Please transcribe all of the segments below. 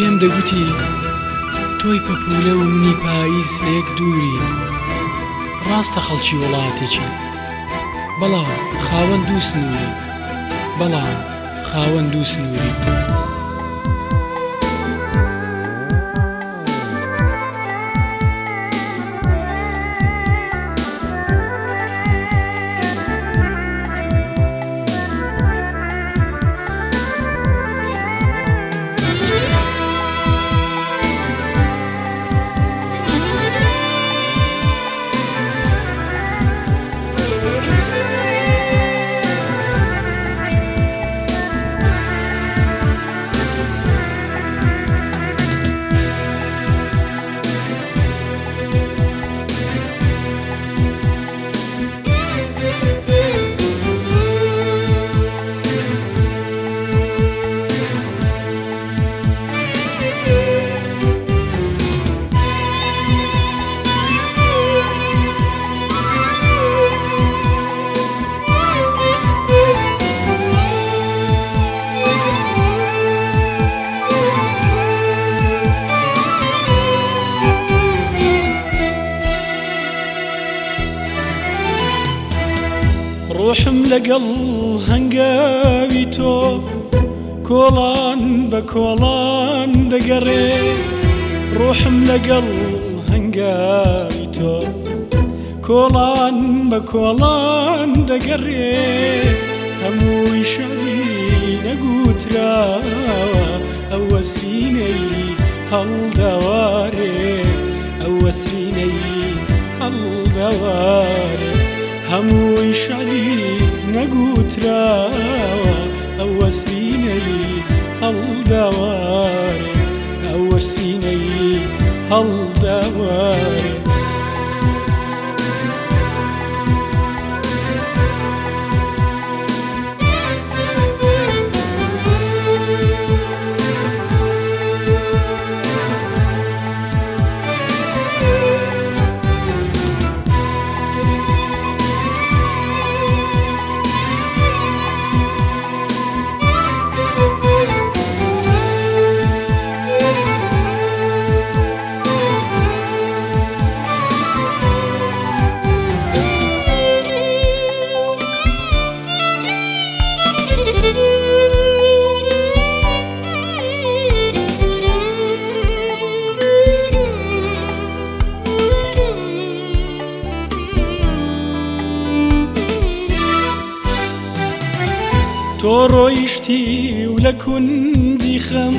پێم دەگوتی تۆی پەپولە و منی پاییز لەیەک دووری ڕاستە خەڵکی وڵاتێکی بەڵام خاوەند دوو سنووری بەڵام خاوەند دوو سنووری. لەگەڵ هەنگاوی تۆ کۆڵان بە کۆڵان دەگەڕێ ڕۆحم لەگەڵ هەنگاوی تۆ کۆڵان بە کۆڵان دەگەڕێ هەمووی شەوی نەگوتراوە ئەوە سینەی هەڵداوارێ ئەوە سینەی هەڵداوارێ هەمووی شەوی نەگوتراوە ئەوە سینەی هەڵداوارە ئەوە هل دوار تۆ ڕۆیشتی و لە کوندی خەم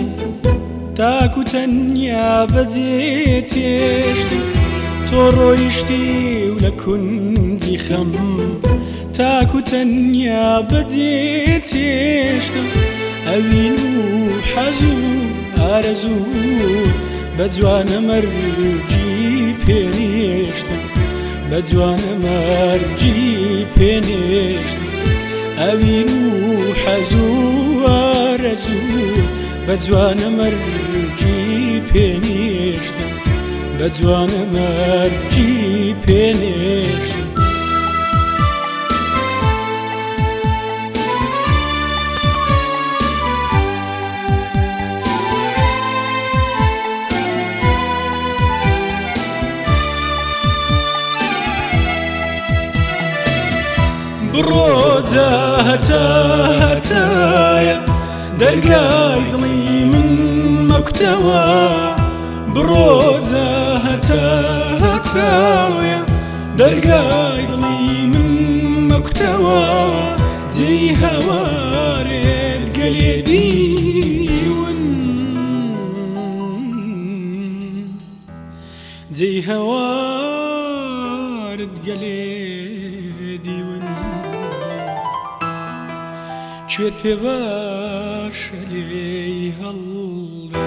تاکو تەنیا بەجێتێشتی تۆ ڕۆیشتی و لە کوندی خەم تاکو تەنیا بەجێتێشتم ئەوین و حەزوو ئارەزوو بە جوانە مەرجی پێنیشتم بە جوانە مەرجی پێنیشتم ئەوین و حەزووەرەزوو بە جوانە مەرجی پێنیشتم بە جوانە مەرجی پێنێت هتا هەتاهتایە دەرگای دڵی من مكتوى مەکوتەوە هتا هەتاهتاوە دەرگای دڵی من مەکوتەوە جێی هەوارێت گەلێدیون زي هوارد گەلێ چێت پێ باش لێی هەڵدە